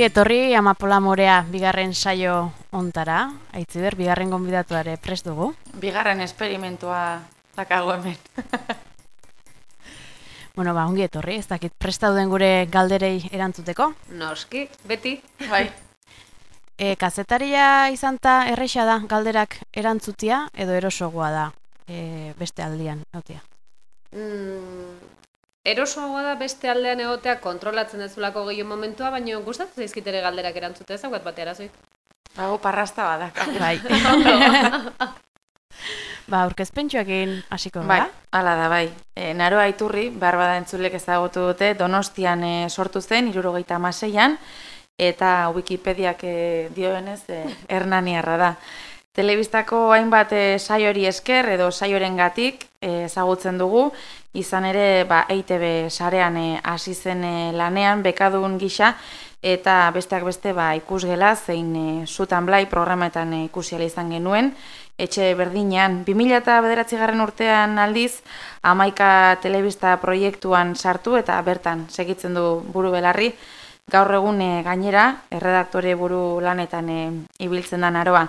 Ongi etorri Amapola Morea bigarren saio ontara. Aitziber, bigarren gonbidatuare prest dugu. Bigarren esperimentua dakago hemen. bueno, ba, ongi etorri, ez dakit presta duen gure galderei erantzuteko. Noski, beti. Bai. E, kazetaria izan ta erresa da galderak erantzutia edo erosogoa da e, beste aldian, egotea. Mm, erosoagoa da beste aldean egotea kontrolatzen dezulako gehiago momentua, baina gustatzen zaizkit ere galderak erantzute ez daukat batera zoik. Hau parrasta badak. Bai. ba, aurkezpentsuak egin hasiko Bai, hala da, bai. E, Naroa Iturri, behar bada entzulek ezagutu dute, Donostian e, sortu zen, irurogeita amaseian, eta Wikipediak e, dioenez e, hernaniarra da. Telebistako hainbat e, saiori esker edo saioren gatik ezagutzen dugu, izan ere ba, EITB sarean e, hasi zen e, lanean, bekadun gisa, eta besteak beste ba, ikusgela zein e, zutan blai programetan e, ikusiala izan genuen, etxe berdinean. 2000 bederatzi garren urtean aldiz, amaika telebista proiektuan sartu eta bertan segitzen du buru belarri, gaur egun e, gainera, erredaktore buru lanetan e, ibiltzen da naroa.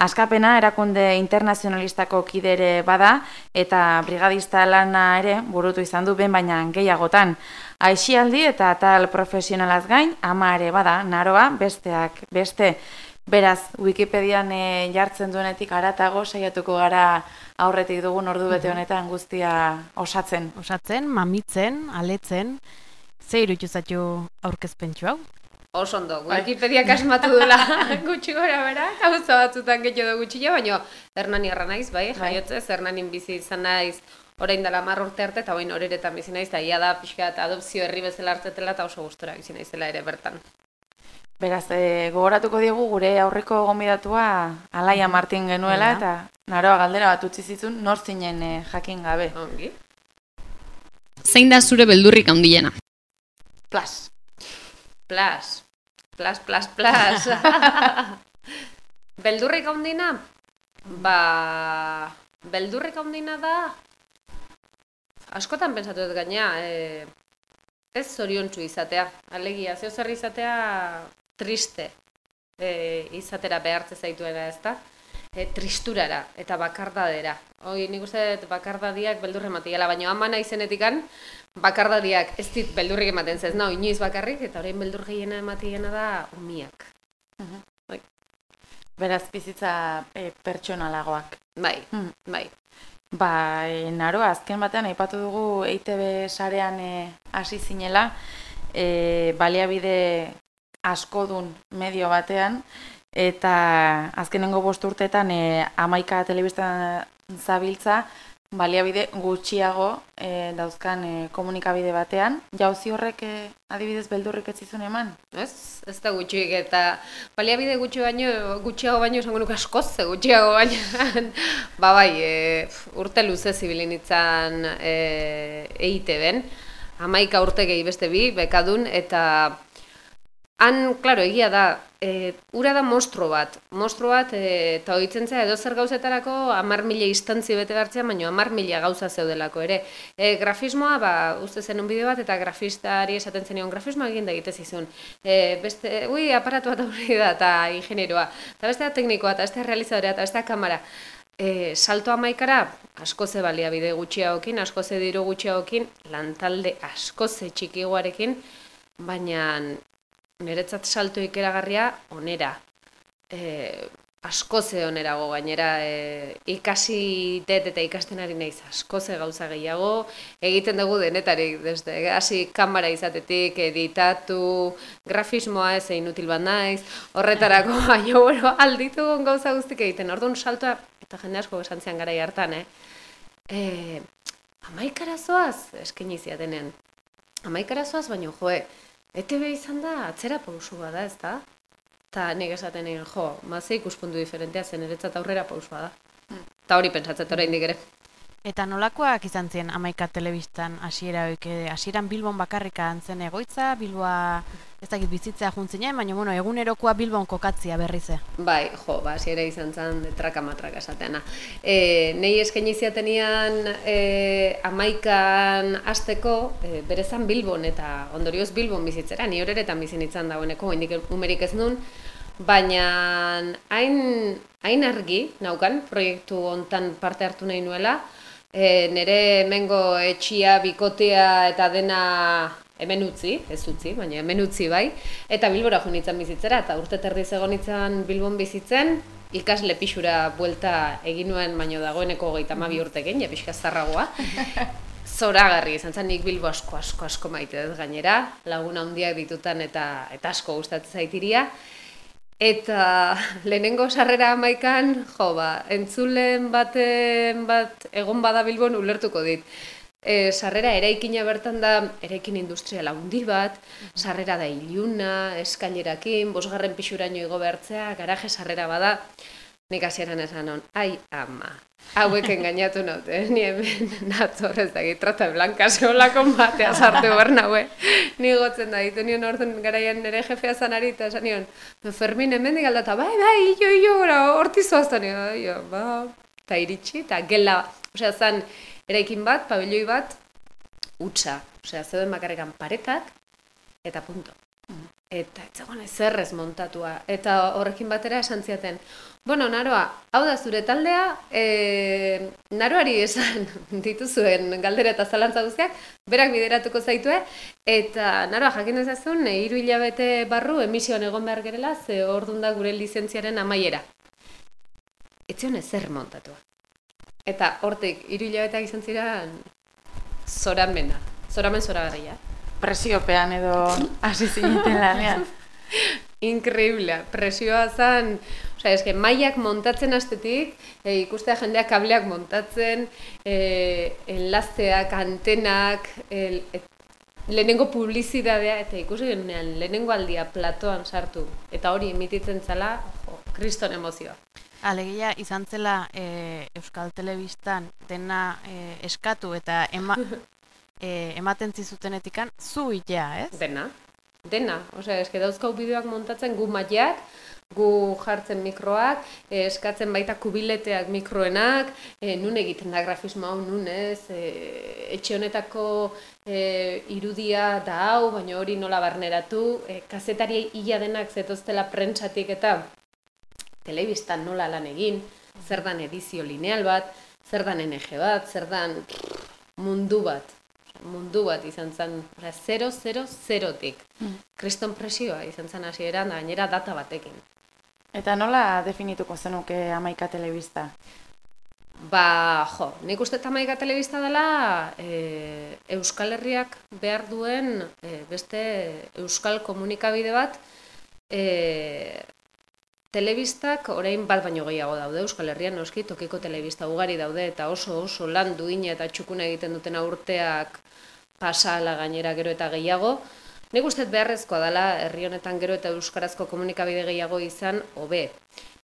Askapena erakunde internazionalistako kidere bada eta brigadista lana ere burutu izan du ben baina gehiagotan. Aixialdi eta tal profesionalaz gain, ama ere bada, naroa, besteak, beste, Beraz, Wikipedian e, jartzen duenetik aratago saiatuko gara aurretik dugun ordu bete honetan guztia osatzen. Osatzen, mamitzen, aletzen, ze irutu zatu aurkezpentsu hau? Oso ondo, Wikipedia kasmatu dela gutxi gora bera, gauza batzutan gehiago da gutxi baina Hernani arra naiz, bai, jaiotzez, Hernanin bizi izan naiz, orain dela mar urte arte, eta orain horeretan bizi naiz, eta ia da pixka adopzio herri bezala hartetela, eta oso gustora bizi naizela ere bertan. Beraz, e, gogoratuko diegu gure aurreko gomidatua Alaia Martin genuela Ja. eta naroa galdera bat utzi zizun nor zinen e, jakin gabe. Ongi. Zein da zure beldurrik handiena? Plas. Plas. Plas, plas, plas. beldurrik handina? Ba... Beldurrik handina da... Askotan pentsatu dut gaina, e, ez zoriontsu izatea. Alegia, zeo zer izatea triste e, izatera behartze zaituena, ez da? E, tristurara eta bakardadera. Hoi, nik uste dut bakardadiak beldurre matiela, baina ama naizenetikan bakardadiak ez dit beldurrik ematen zez, nau, inoiz bakarrik, eta orain beldur gehiena ematiena da umiak. Beraz, bizitza e, pertsonalagoak. Bai, Hmm. bai. Ba, e, naroa, azken batean aipatu dugu EITB sarean e, hasi zinela, e, baliabide askodun medio batean, eta azkenengo bost urteetan e, amaika telebistan zabiltza, baliabide gutxiago e, dauzkan e, komunikabide batean. Jauzi horrek e, adibidez beldurrik ez zizun eman? Ez, ez da gutxik eta baliabide gutxi baino, gutxiago baino esango nuke askoz gutxiago baino. ba bai, e, urte luze zibilin itzan e, EITB-en, amaika urte gehi beste bi, bekadun, eta han, klaro, egia da, e, ura da monstro bat, monstro bat, e, eta hoitzen zea edo zer gauzetarako amar mila instantzi bete gartzean, baina amar mila gauza zeudelako ere. E, grafismoa, ba, uste zen un bideo bat, eta grafistari esaten zenion, grafismoa egin da egite zizun. E, beste, ui, aparatu bat hori da, eta ingenieroa, eta bestea teknikoa, eta bestea realizadorea, eta bestea kamera. E, salto amaikara, asko ze baliabide gutxiagokin, asko ze diru gutxiagokin, lantalde asko ze txikigoarekin, baina niretzat salto ikeragarria onera. E, asko ze onerago gainera e, ikasi det eta ikasten ari naiz asko ze gauza gehiago. Egiten dugu denetarik desde hasi kamera izatetik editatu grafismoa ez inutil bat naiz. Horretarako baina bueno alditugun gauza guztik egiten. Orduan saltoa eta jende asko esan zian garai hartan eh. E, amaikara zoaz eskaini ziatenean amaikara zoaz baina joe ETB izan da atzera pausu bada, ez da? Eta nik esaten egin, jo, mazze ikuspuntu diferentea zen eretzat aurrera pausua da. Eta hori pentsatzet oraindik ere. Eta nolakoak izan ziren amaika telebistan hasiera hoik, eh, hasieran Bilbon bakarrika antzen egoitza, Bilboa ez dakit bizitzea juntzinen, baina bueno, egunerokoa Bilbon kokatzia berrize. Bai, jo, ba, hasiera izan zen traka-matraka esateana. E, nei eskaini ziatenian e, amaikan hasteko e, berezan Bilbon eta ondorioz Bilbon bizitzera, ni horeretan bizin itzan dagoeneko, hendik umerik ez nun, baina hain, hain argi naukan proiektu hontan parte hartu nahi nuela, e, nire hemengo etxia, bikotea eta dena hemen utzi, ez utzi, baina hemen utzi bai, eta Bilbora jo nintzen bizitzera, eta urte terdi nintzen Bilbon bizitzen, ikasle pixura buelta egin nuen, baino dagoeneko gehieta mabi urtekin, ja pixka zarragoa. Zoragarri izan zen nik Bilbo asko asko asko maite dut gainera, laguna handiak ditutan eta eta asko gustatzen zaitiria. Eta lehenengo sarrera amaikan, jo ba, entzulen baten bat egon bada Bilbon ulertuko dit. E, sarrera eraikina bertan da eraikin industrial handi bat, sarrera da iluna, eskailerakin, bosgarren pixuraino igo behartzea, garaje sarrera bada, nik hasieran esan hon, ai ama, hauek engainatu naute, ni hemen natzor ez da trata blanca zeolako batea sartu behar naue. Ni gotzen da, ditu nion orten garaian nire jefea zanari, eta esan nion, Fermin hemen digaldata, bai, bai, io, io, hortizu azta nion, bai, ba, eta iritsi, eta gela, osea, zan, eraikin bat, pabelloi bat, utza. Osea, zeuden bakarrekan paretak, eta punto. Eta ez zegoen ezerrez montatua. Eta horrekin batera esan ziaten, bueno, naroa, hau da zure taldea, e, naroari esan dituzuen galdera eta zalantza guztiak, berak bideratuko zaitue, eta naroa, jakin dezazun, e, iru hilabete barru emisioan egon behar gerela, ze hor da gure lizentziaren amaiera. Etzion ezer montatua. Eta hortik, hiru hilabeteak izan ziren zoramena. Zoramen zoragarria. Presiopean edo hasi zineten lanean. Increíble. Presioa zen, osea, eske mailak montatzen astetik, e, ikustea jendeak kableak montatzen, e, enlazeak, antenak, el, et, lehenengo publizidadea, eta ikusi genunean, lehenengo aldia platoan sartu, eta hori emititzen zala, jo, kriston emozioa. Alegia izan zela e, Euskal Telebistan dena e, eskatu eta ema, e, ematen zizutenetikan zu itea, ez? Dena, dena. Osea, eske dauzkau bideoak montatzen gu maiak, gu jartzen mikroak, e, eskatzen baita kubileteak mikroenak, e, nun egiten da grafismo hau, nun ez, e, etxe honetako e, irudia da hau, baina hori nola barneratu, e, kazetari hila denak zetoztela prentsatik eta telebistan nola lan egin, zer dan edizio lineal bat, zer dan NG bat, zer dan mundu bat, mundu bat izan zen, 0-0-0-tik. Mm. Kriston presioa izan zen hasieran gainera data batekin. Eta nola definituko zenuke amaika telebista? Ba, jo, nik uste amaika telebista dela e, Euskal Herriak behar duen e, beste Euskal komunikabide bat e, Telebistak orain bat baino gehiago daude Euskal Herrian noski tokiko telebista ugari daude eta oso oso lan duina eta txukuna egiten duten urteak pasala gainera gero eta gehiago. Nik uste beharrezkoa dela herri honetan gero eta euskarazko komunikabide gehiago izan hobe.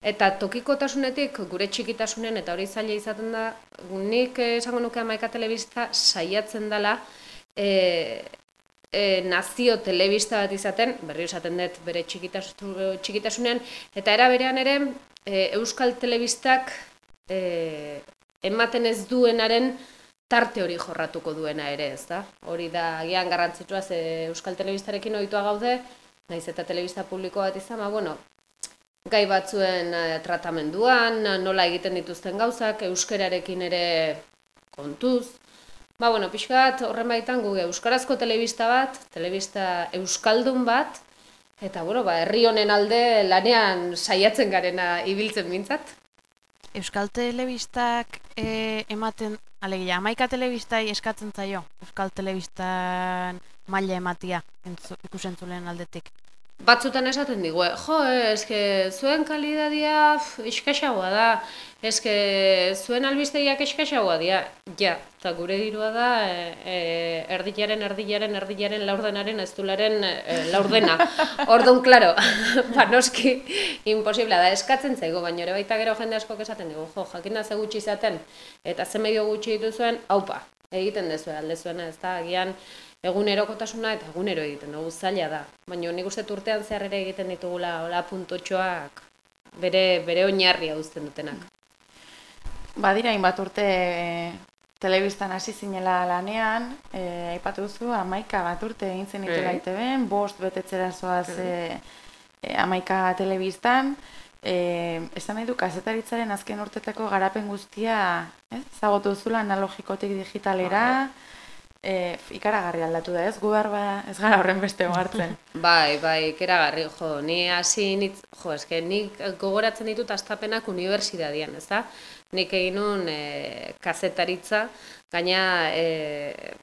Eta tokikotasunetik gure txikitasunen eta hori zaila izaten da, nik esango nuke amaika telebista saiatzen dela e, e, nazio telebista bat izaten, berri esaten dut bere txikitasunean, eta era berean ere e, Euskal Telebistak e, ematen ez duenaren tarte hori jorratuko duena ere, ez da? Hori da, agian garrantzitsua ze Euskal Telebistarekin ohitua gaude, naiz eta telebista publiko bat izan, ba, bueno, gai batzuen e, tratamenduan, nola egiten dituzten gauzak, euskerarekin ere kontuz, Ba, bueno, pixka bat, horren baitan gu euskarazko telebista bat, telebista euskaldun bat, eta, bueno, ba, herri honen alde lanean saiatzen garena ibiltzen mintzat. Euskal telebistak e, ematen, alegia, amaika telebistai eskatzen zaio, Euskal telebistan maila ematia ikusentzulen aldetik. Batzutan esaten digu, eh, jo, eske zuen kalidadia pf, eskaxagoa da, eske zuen albistegiak eskaxagoa dira, ja, eta gure dirua da e, e, erdilaren, erdilaren, erdilaren, laurdenaren, eztularen e, laurdena. Orduan, klaro, ba, noski, imposiblea da, eskatzen zaigu, baina ere baita gero jende askok esaten digu, jo, jakin da ze gutxi izaten, eta ze medio gutxi dituzuen, haupa, egiten dezu, alde zuena, ez da, agian, egunerokotasuna eta egunero egiten dugu zaila da. Baina nik uste urtean zehar ere egiten ditugula hola puntotxoak bere, bere oinarria uzten dutenak. Badira hainbat urte e, telebistan hasi zinela lanean, e, aipatu duzu, amaika bat urte egin zen itela Bai. ITB-en, bost betetzera zoaz e, e, amaika telebistan, e, esan nahi du, kazetaritzaren azken urtetako garapen guztia, ez? Zagotu duzula analogikotik digitalera, e, ikaragarri aldatu da, ez? Gu behar ba, ez gara horren beste hartzen. Bai, bai, keragarri, jo, ni hasi nitz, jo, eske nik gogoratzen ditut astapenak unibertsitatean, ez da? Nik egin nun e, kazetaritza, gaina e,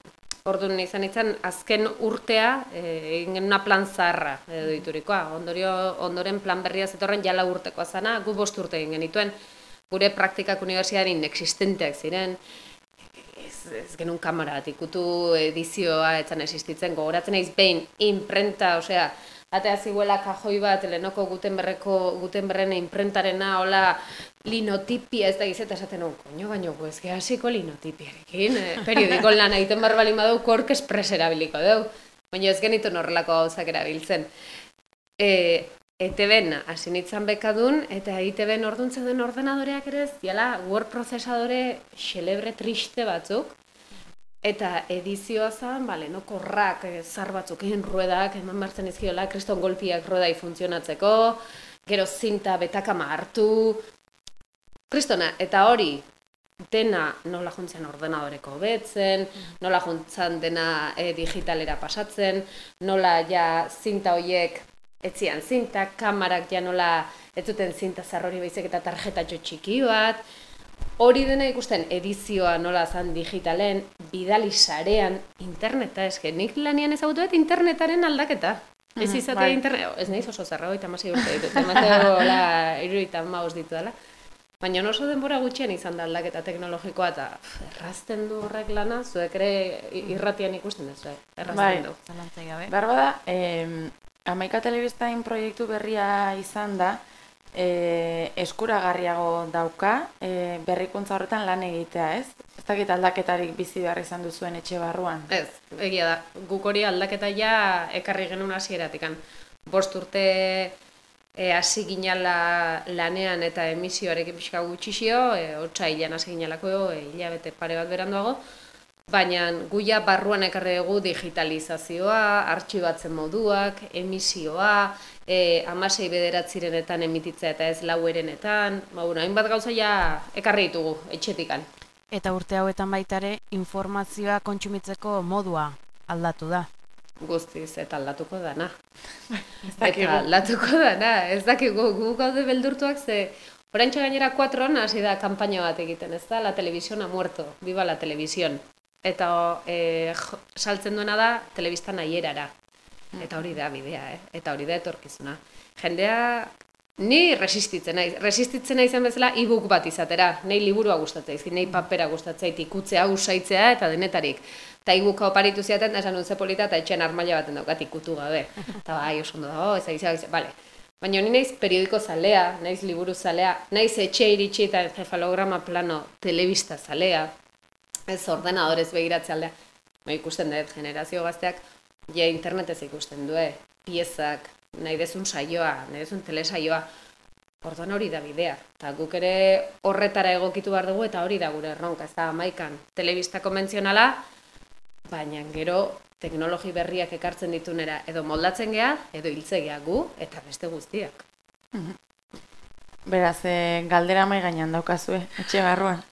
orduan izan izan azken urtea e, egin genuna plan zaharra edo diturikoa. Ondorio, ondoren plan berria zetorren jala urtekoa zana, gu bost urte egin genituen, gure praktikak unibertsitatean inexistenteak ziren, ez, ez genuen kamera bat ikutu edizioa etzan existitzen, gogoratzen naiz behin imprenta, osea, atea ziguela kajoi bat, lehenoko Gutenberreko, Gutenberren imprentarena, hola, linotipia ez da gizeta esaten hon, koño, baino, gu, ez que hasiko linotipiarekin, eh, periodiko lan egiten behar balin badu, kork espres erabiliko deu, baina ez genitu horrelako gauzak erabiltzen. E, ETB-n hasi nintzen bekadun, eta ETB-n orduntzen den ordenadoreak ere ez, diala, Word prozesadore xelebre triste batzuk, Eta edizioa zen, bale, no, korrak, eh, zar batzuk egin ruedak, eman martzen izkiola, kriston golpiak ruedai funtzionatzeko, gero zinta betakama hartu, kristona, eta hori, dena nola jontzen ordenadoreko betzen, nola jontzen dena e, digitalera pasatzen, nola ja zinta hoiek etzian zinta, kamarak ja nola ez zuten zinta zarrori baizik eta tarjetatxo txiki bat, Hori dena ikusten edizioa nola zan digitalen, bidali sarean, interneta, eske nik lanian ezagutu dut internetaren aldaketa. Ez Mhm, izatea bai. internet, ez nahiz oso zerra, hogeita amasei urte ditut, emateo hola, iruita maus ditu dela. Baina oso denbora gutxian izan da aldaketa teknologikoa eta errazten du horrek lana, zuek ere irratian ikusten duzu, eh? errazten Bai. du. Zalantzai gabe. Behar bada, eh, amaika telebistain proiektu berria izan da, eh, eskuragarriago dauka, eh, berrikuntza horretan lan egitea, ez? Ez dakit aldaketarik bizi behar izan duzuen etxe barruan. Ez, egia da. Guk hori aldaketa ja ekarri genuen hasieratikan. Bost urte e, hasi ginala lanean eta emisioarekin pixka gutxixio, e, otsailean hasi ginalako e, hilabete pare bat beranduago, baina gu ja barruan ekarri dugu digitalizazioa, artxibatzen moduak, emisioa, e, amasei bederatzirenetan emititzea eta ez lauerenetan, ba, bueno, hainbat gauza ja ekarri ditugu etxetikan. Eta urte hauetan baita ere informazioa kontsumitzeko modua aldatu da. guztiz eta aldatuko dana. dakigu. eta aldatuko dana, ez dakigu gu gaude beldurtuak ze Oraintxe gainera 4 hasi da kanpaina bat egiten, ez da? La televisión ha muerto, viva la televisión. Eta e, saltzen duena da telebistan aierara. Eta hori da bidea, eh? Eta hori da etorkizuna. Jendea ni resistitzen naiz. Resistitzen naizen bezala e-book bat izatera. Nei liburua gustatzen zaizkit, nei papera gustatzen zait ikutzea, usaitzea eta denetarik. Eta e-booka oparitu ziaten, esan nun ze polita eta etxean armaila baten daukat ikutu gabe. Eta bai, oso ondo dago, ez aiz, aiz, bale. Baina ni naiz periodiko zalea, naiz liburu zalea, naiz etxe iritsi eta encefalograma plano telebista zalea, ez ordenadorez begiratzea aldea. Ba, ikusten dut, generazio gazteak, ja internetez ikusten du, eh? piezak, nahi dezun saioa, nahi dezun telesaioa, Orduan hori da bidea. Eta guk ere horretara egokitu behar dugu eta hori da gure erronka, ez da amaikan. Telebista konbentzionala, baina gero teknologi berriak ekartzen ditunera edo moldatzen gea, edo hiltzegea gu eta beste guztiak. Beraz, e, galdera mai gainean daukazue, etxe barruan.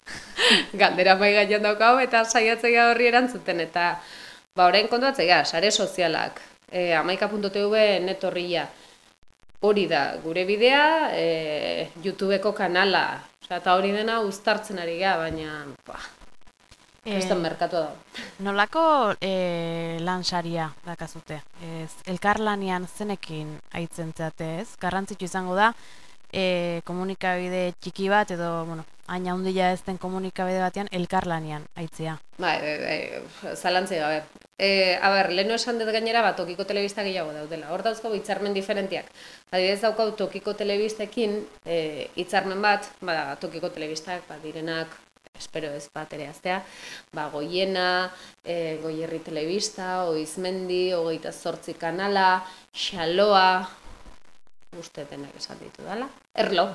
Galdera mai gainean daukau eta saiatzea horri erantzuten eta ba orain kontuatzea, sare sozialak, e, amaika.tv netorria, hori da gure bidea, e, YouTubeko kanala, Osea, eta hori dena uztartzen ari gea, baina ba, Kriston merkatua da. Nolako e, lan saria dakazute? Ez, elkarlanean zenekin aitzen zeate ez? Garrantzitsu izango da, e, komunikabide txiki bat edo, bueno, hain handia ez den komunikabide batean elkarlanean aitzea. Bai, bai, bai, zalantzi gabe. E, a ber, lehenu esan dut gainera, ba, tokiko telebista gehiago daudela. Hor dauzko hitzarmen diferentiak. Adibidez daukau tokiko telebistekin e, hitzarmen bat, ba, tokiko telebistak, ba, direnak, espero ez bat ere aztea, ba, goiena, e, goierri telebista, oizmendi, hogeita zortzi kanala, xaloa, uste denak esan ditu dala, erlo,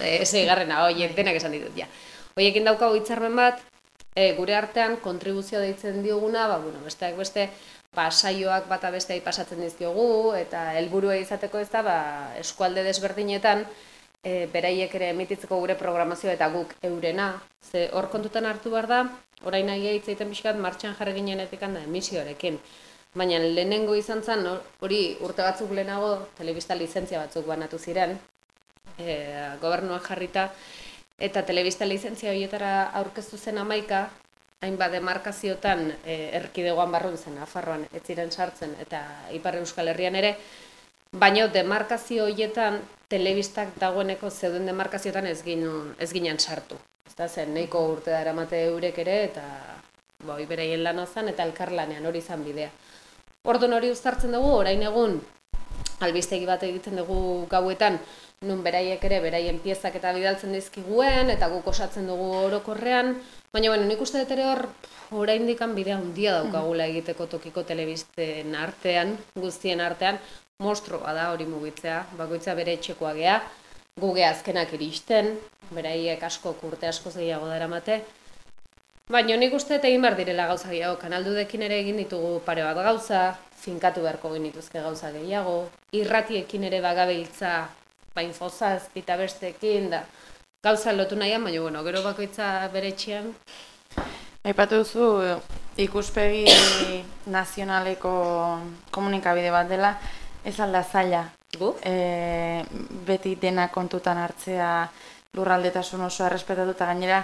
e, zeigarrena, oiek denak esan ditut, ja. Oiekin daukagu hitzarmen bat, e, gure artean kontribuzio deitzen dioguna, ba, bueno, besteak beste, ba, saioak bata besteai pasatzen dizkiogu, eta helburua izateko ez da, ba, eskualde desberdinetan, e, beraiek ere emititzeko gure programazioa eta guk eurena. Ze hor kontutan hartu behar da, orain nahi egiten pixkat martxan jarri ginenetik da emisioarekin. Baina lehenengo izan zen, hori urte batzuk lehenago, telebista lizentzia batzuk banatu ziren, e, gobernuak jarrita, eta telebista lizentzia horietara aurkeztu zen amaika, hainbat demarkaziotan e, erkidegoan barrun zen, afarroan ez ziren sartzen, eta Ipar Euskal Herrian ere, baina demarkazio horietan telebistak dagoeneko zeuden demarkazioetan ez, ginen, ez ginen sartu. Ez da zen, nahiko urte da eramate eurek ere, eta ba, beraien lana zen, eta elkarlanean hori izan bidea. Orduan hori uztartzen dugu, orain egun, albistegi bat egiten dugu gauetan, nun beraiek ere, beraien piezak eta bidaltzen dizkiguen, eta guk osatzen dugu orokorrean, baina bueno, nik uste dut ere hor, orain dikan bidea handia daukagula egiteko tokiko telebisten artean, guztien artean, mostroa da hori mugitzea, bakoitza bere etxekoa gea, guge azkenak iristen, beraiek asko kurte asko gehiago dara mate. Baina nik uste eta egin behar direla gauza gehiago, kanaldudekin ere egin ditugu pare bat gauza, finkatu beharko genituzke gauza gehiago, irratiekin ere bagabiltza, bain fozaz, eta besteekin, da gauza lotu nahian, baina bueno, gero bakoitza bere etxean. Aipatu duzu ikuspegi nazionaleko komunikabide bat dela, Ez alda zaila. Gu? E, beti dena kontutan hartzea lurraldetasun oso errespetatu eta gainera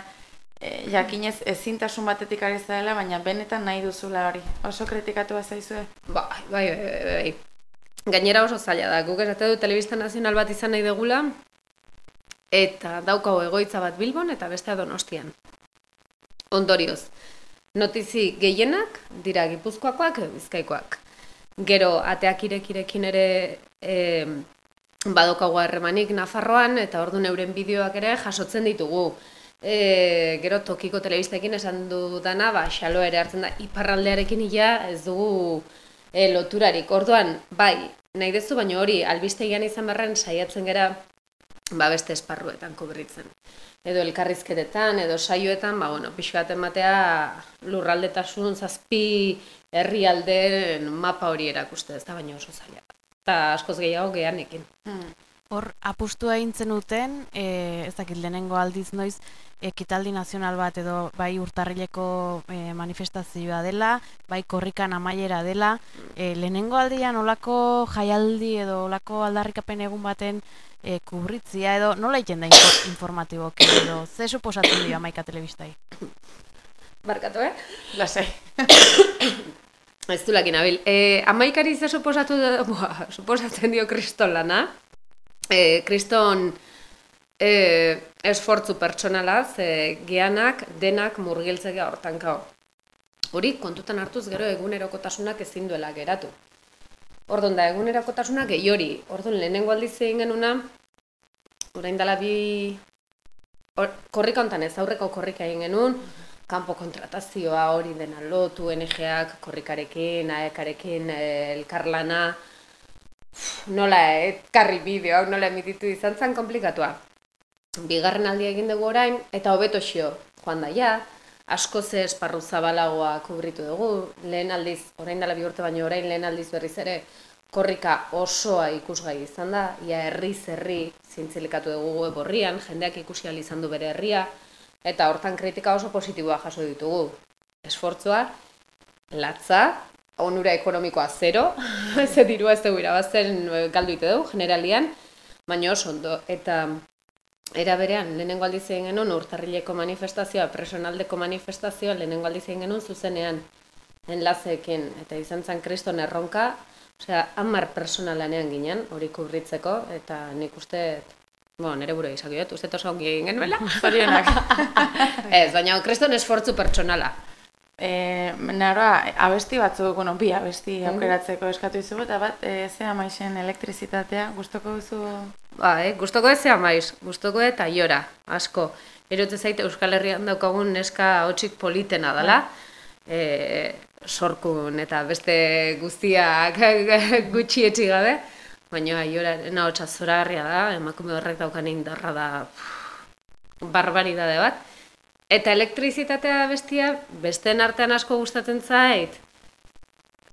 e, jakinez ezintasun batetik ari dela, baina benetan nahi duzula hori. Oso kritikatu bat zaizue? Bai, bai, bai, bai. Gainera oso zaila da. Guk esate du telebista nazional bat izan nahi degula eta daukau egoitza bat Bilbon eta bestea Donostian. Ondorioz, notizi gehienak dira Gipuzkoakoak edo Bizkaikoak. Gero, ateak irekirekin ere e, badokagu harremanik Nafarroan, eta ordu euren bideoak ere jasotzen ditugu. E, gero, tokiko telebistekin esan du dana, ba, xalo ere hartzen da, iparraldearekin ia ez dugu e, loturarik. Orduan, bai, nahi dezu, baina hori, albistegian izan berren saiatzen gera, ba, beste esparruetan kubritzen. Edo elkarrizketetan, edo saioetan, ba, bueno, pixkaten batea lurraldetasun zazpi herrialdeen mapa hori erakuste ez da baina oso zaila. Eta askoz gehiago geanekin. Hmm. Hor, apustua eintzen uten, e, ez dakit lehenengo aldiz noiz, ekitaldi nazional bat edo bai urtarrileko e, manifestazioa dela, bai korrikan amaiera dela, e, lehenengo aldian olako jaialdi edo olako aldarrikapen egun baten e, kubritzia edo nola iten da informatiboki edo, ze suposatzen dira maika telebistai? Barkatu, eh? Lasei. Ez du lakin abil. E, amaikari ze suposatu da, suposatzen dio kriston lana. E, kriston e, esfortzu pertsonala, ze geanak, denak murgiltzea hortan kao. Hori, kontutan hartuz gero egunerokotasunak ezin duela geratu. Ordon da, egunerokotasunak gehi hori. Ordon, lehenengo aldiz egin genuna, orain dela bi... Or, korrika hontan ez, aurreko korrika egin genuen, kanpo kontratazioa hori dena lotu, NGak, korrikarekin, aekarekin, eh, elkarlana, nola etkarri bideoak, nola emititu izan zen komplikatua. Bigarren aldia egin dugu orain, eta hobeto xio, joan daia, asko ze esparru zabalagoa kubritu dugu, lehen aldiz, orain dela urte baino orain lehen aldiz berriz ere, korrika osoa ikusgai izan da, ia herri zerri zintzilikatu dugu web horrian, jendeak ikusi izan du bere herria, Eta hortan kritika oso positiboa jaso ditugu. Esfortzua, latza, onura ekonomikoa zero, ze dirua ez dugu irabazten eh, galdu ite dugu, generalian, baina oso ondo. Eta era berean, lehenengo aldiz egin genuen urtarrileko manifestazioa, personaldeko manifestazioa, lehenengo aldiz egin genuen zuzenean enlazeekin, eta izan zen kriston erronka, osea, hamar persona lanean ginen, hori kubritzeko, eta nik uste, bueno, nire buru izak dut, uste oso ongi egin genuela. Zorionak. Ez, baina kriston esfortzu pertsonala. E, naroa, abesti batzuk, bueno, bi abesti aukeratzeko eskatu izugu, eta bat, e, ze amaixen elektrizitatea, gustoko duzu? Ba, eh, gustoko ez zea maiz, gustoko eta iora, asko. Erotze zaite Euskal Herrian daukagun neska hotxik politena dela, e, sorkun eta beste guztiak gutxi etxi gabe, baina iora ena hotxa zoragarria da, emakume horrek daukan indarra da pff, barbaridade bat. Eta elektrizitatea bestia, besteen artean asko gustatzen zait,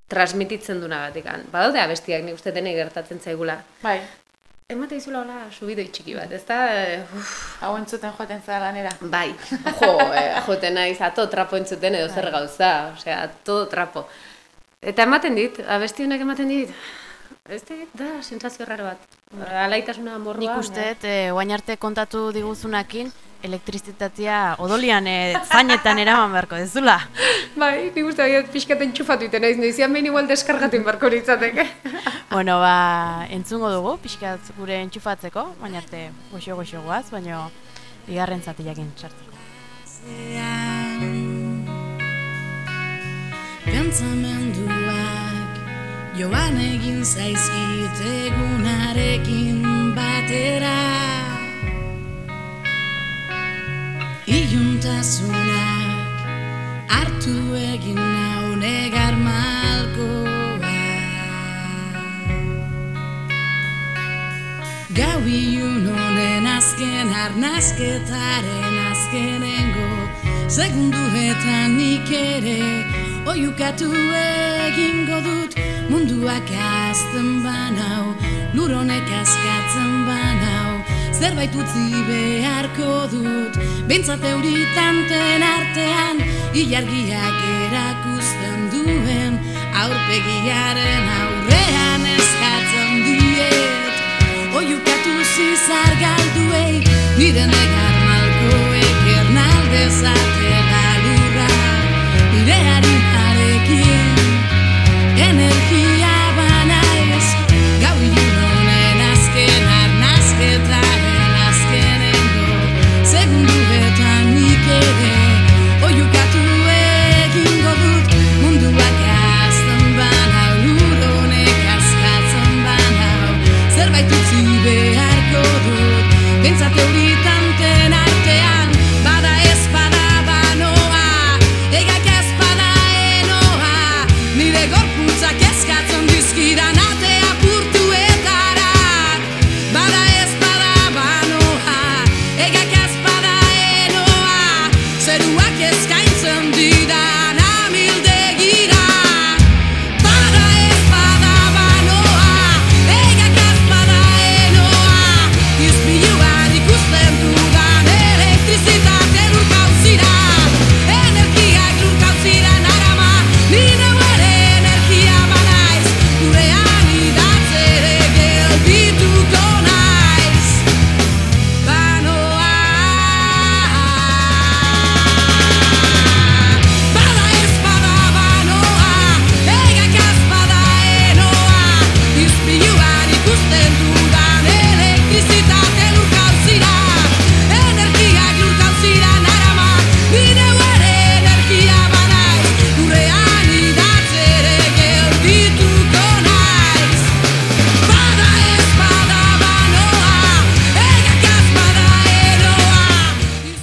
transmititzen duna gatikan. Badaude abestiak nik uste denei gertatzen zaigula. Bai, Emate izula hola subidoi txiki bat, ez da? Uf, hau entzuten joaten zara lanera. bai, jo, eh, joten naiz, ato trapo entzuten edo zer gauza, osea, todo trapo. Eta ematen dit, abesti honek ematen dit, ez da, sensazio raro bat. Alaitasuna morroa. Nik uste, e, oain arte kontatu diguzunakin, elektrizitatea odolian e, zainetan eraman beharko dezula. Bai, nik uste dut pixkaten txufatu iten naiz, noizian behin igual deskargatin barko nintzateke. bueno, ba, entzungo dugu, pixkat gure entxufatzeko, baina arte goxo-goxo guaz, baina bigarren zatiakin sartzeko. Pentsamenduak joan egin zaizkit egunarekin batera. Iuntasunak hartu egin nau negar malkoa. Gau ilun honen azken arnazketaren azkenengo Segunduetan nik ere oiukatu egingo dut Munduak azten banau, lur honek askatzen banau. Zerbait utzi beharko dut, bintzat euritanten artean Ilargiak erakusten duen, aurpegiaren aurrean eskatzen diet. Oiukatu zizar galduei, nire negar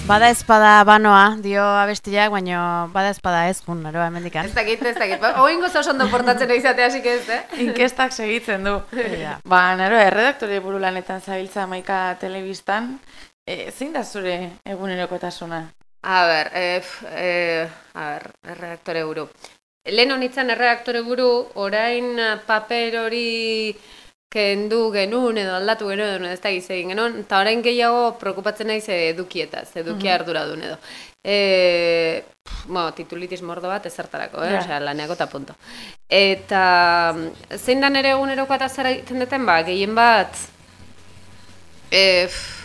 Bada ezpada banoa, dio abestiak, baina bada ezpada ez gun, naroa hemendikan. Ez dakit, ez dakit. Ba, Oingo oso ondo portatzen izatea, así que ez, eh? Inkestak segitzen du. Ba, naro, erredaktore burulanetan zabiltza maika telebistan, e, zein da zure egunerokotasuna? A ber, e, f, e, a ber, erredaktore buru. Lehen honitzen erredaktore buru, orain eh, paper hori kendu genuen edo aldatu genuen, ez da egin genuen, eta orain gehiago preokupatzen naiz edukietaz, edukia arduradun edo. E, pff, bueno, titulitis mordo bat ezertarako, eh? Ja. Osea, laneako eta punto. Eta mm, zein da nire eguneroko eta zer egiten duten, ba, gehien bat, e, pff,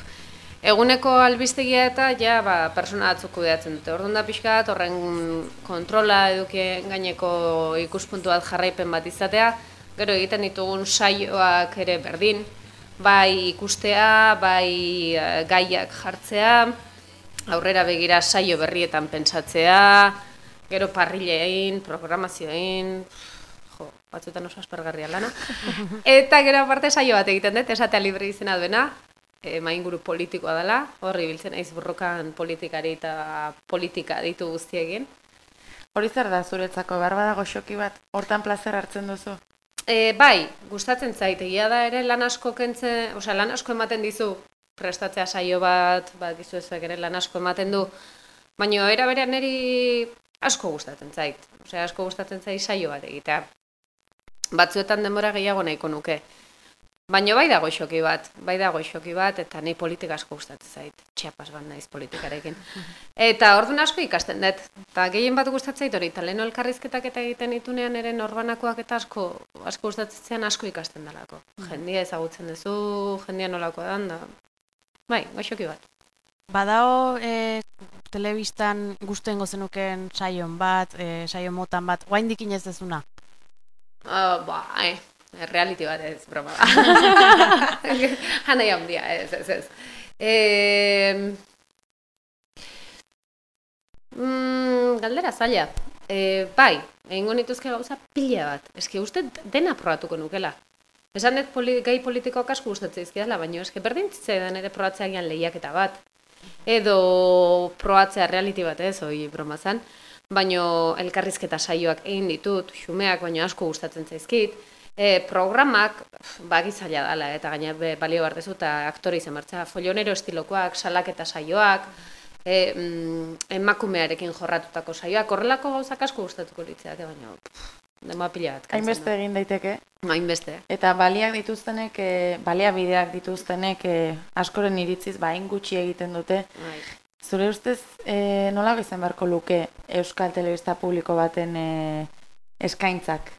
Eguneko albistegia eta ja ba, persona batzuk kudeatzen dute. Orduan da pixka bat horren kontrola edukien gaineko ikuspuntu bat jarraipen bat izatea, gero egiten ditugun saioak ere berdin, bai ikustea, bai eh, gaiak jartzea, aurrera begira saio berrietan pentsatzea, gero parrille egin, programazio egin, jo, batzuetan oso aspergarria lana. Eta gero aparte saio bat egiten dut, esatea libre izena duena, e, mainguru politikoa dela, horri biltzen naiz burrokan politikari eta politika ditu guztiegin. Hori zer da zuretzako, behar badago xoki bat, hortan plazer hartzen duzu? E, bai, gustatzen zait, egia da ere lan asko kentzen, osea, lan asko ematen dizu, prestatzea saio bat, bat dizu ezuek ere lan asko ematen du, baina era berean niri asko gustatzen zait, osea, asko gustatzen zait saio bat egitea. Batzuetan denbora gehiago nahiko nuke. Baina bai dago xoki bat, bai dago xoki bat, eta nei politika asko gustatzen zait, txapas bat naiz politikarekin. Eta orduan asko ikasten dut, eta gehien bat gustatzen zait hori, eta lehen elkarrizketak eta egiten ditunean ere norbanakoak eta asko, asko gustatzen zean asko ikasten dalako. Jendia ezagutzen duzu, jendia nolakoa dan, da, bai, goxoki bat. Badao e, telebistan guztengo zenuken saion bat, e, saio motan bat, guaindik inez dezuna. Uh, ba, eh, reality bat ez, broma da. Hanai handia, ez, ez, ez. E, mm, galdera zaila. E, bai, egingo nituzke gauza pila bat. Eske uste dena probatuko nukela. Esan dut poli, gai politikoak asko gustatzen izkidala, baina eske berdin zitzaidan ere probatzea gian lehiaketa bat. Edo probatzea reality bat ez, hoi broma zan. Baina elkarrizketa saioak egin ditut, xumeak, baina asko gustatzen zaizkit. E, programak, bagi zaila dela, eta gaina be, balio behar dezu, eta aktore izan martza, folionero estilokoak, salaketa saioak, e, mm, emakumearekin jorratutako saioak, horrelako gauzak asko gustatuko litzeak, baina dema pila bat. Hainbeste egin daiteke. Hainbeste. Eta baliak dituztenek, e, baliabideak dituztenek e, askoren iritziz ba, hain gutxi egiten dute. Bai. Zure ustez, e, nola izan beharko luke Euskal Telebista Publiko baten e, eskaintzak?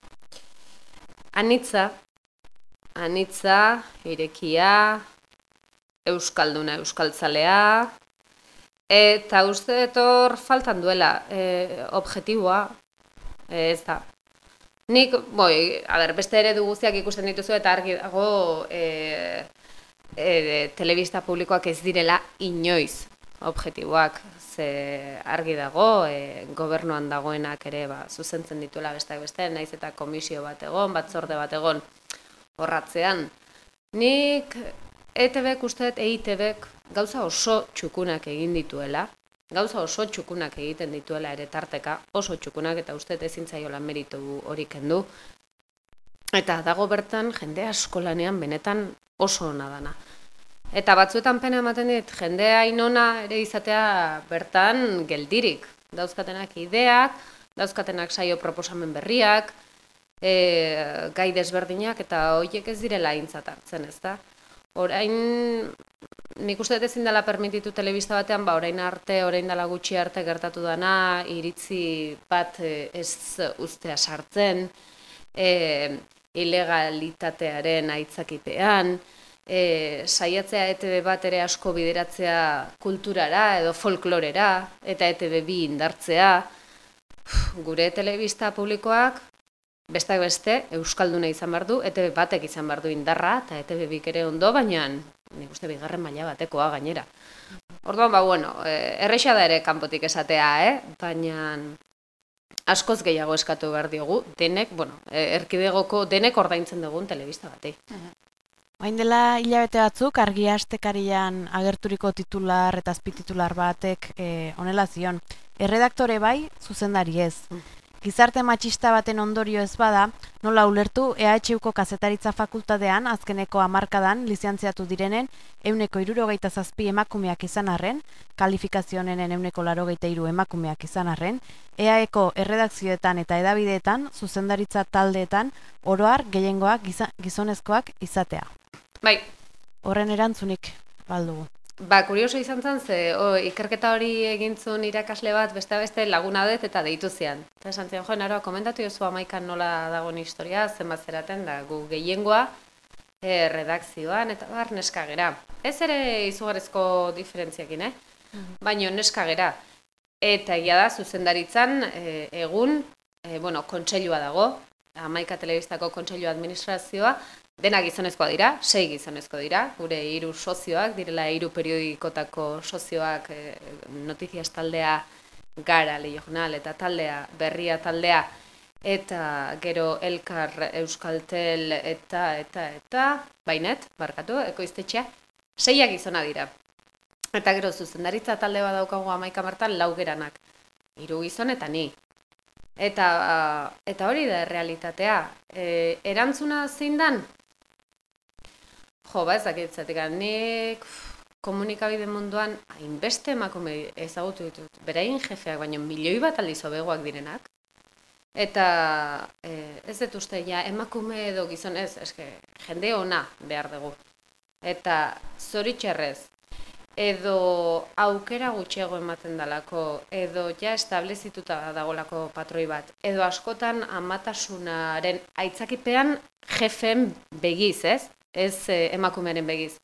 Anitza, anitza, irekia, euskalduna, euskaltzalea, eta uste dut hor faltan duela e, objetiboa, e, ez da. Nik, boi, a ber, beste ere guztiak ikusten dituzu eta argi dago e, e, telebista publikoak ez direla inoiz objetiboak ze argi dago, e, gobernuan dagoenak ere ba, zuzentzen dituela besteak beste, naiz eta komisio bat egon, batzorde bat egon horratzean. Nik ETBk uste dut EITBk gauza oso txukunak egin dituela, gauza oso txukunak egiten dituela ere tarteka, oso txukunak eta uste dut ezin zaiola meritu hori kendu. Eta dago bertan jende asko lanean benetan oso ona dana. Eta batzuetan pena ematen dit, jendea inona ere izatea bertan geldirik. Dauzkatenak ideak, dauzkatenak saio proposamen berriak, e, gai desberdinak, eta horiek ez direla aintzat hartzen, ez da? Orain, nik uste ezin dela permititu telebista batean, ba, orain arte, orain dela gutxi arte gertatu dana, iritzi bat e, ez ustea sartzen, e, ilegalitatearen aitzakipean, e, saiatzea ETB bat ere asko bideratzea kulturara edo folklorera, eta ETB bi indartzea. Gure telebista publikoak, besteak beste, Euskalduna izan behar du, ETB batek izan behar du indarra, eta ETB bik ere ondo, baina nik uste bigarren maila batekoa gainera. Orduan, ba, bueno, e, erresa da ere kanpotik esatea, eh? baina askoz gehiago eskatu behar diogu, denek, bueno, e, erkidegoko denek ordaintzen dugun telebista batei. Bain dela hilabete batzuk, argi astekarian agerturiko titular eta azpititular batek e, onela zion. Erredaktore bai, zuzendari ez. Gizarte matxista baten ondorio ez bada, nola ulertu EHUko kazetaritza fakultatean azkeneko hamarkadan lizentziatu direnen euneko irurogeita zazpi emakumeak izan arren, kalifikazionenen euneko larogeita iru emakumeak izan arren, EAEko erredakzioetan eta edabideetan, zuzendaritza taldeetan, oroar gehiengoak gizonezkoak izatea. Bai, Horren erantzunik baldugu. Ba, kurioso izan zen, ze o, ikerketa hori egintzun irakasle bat, beste beste laguna dut eta deitu zian. Eta esan zian, jo, naroa, komentatu jozu amaikan nola dagoen historia, zenbat zeraten, da gu gehiengoa, e, redakzioan, eta bar neska gera. Ez ere izugarrizko diferentziakin, eh? Baina neska gera. Eta egia da, zuzendaritzan, e, egun, e, bueno, kontseilua dago, Amaika Telebistako Kontseilu Administrazioa, denak gizonezkoa dira, sei gizonezko dira, gure hiru sozioak, direla hiru periodikotako sozioak, e, notizias taldea, gara lehional eta taldea, berria taldea, eta gero Elkar Euskaltel eta, eta, eta, bainet, barkatu, ekoiztetxea, seiak gizona dira. Eta gero zuzendaritza talde bat daukagu amaika martan laugeranak, hiru gizon eta ni. Eta, eta hori da realitatea. E, erantzuna zein dan? Jo, ba, ez dakit, zatik, nik komunikabide munduan hainbeste emakume ezagutu ditut. Berain jefeak, baina milioi bat aldiz hobegoak direnak. Eta e, ez dut uste, ja, emakume edo gizonez, eske, jende ona behar dugu. Eta zoritxerrez, edo aukera gutxiago ematen dalako, edo ja establezituta dagolako patroi bat, edo askotan amatasunaren aitzakipean jefen begiz, ez? Ez eh, emakumearen begiz.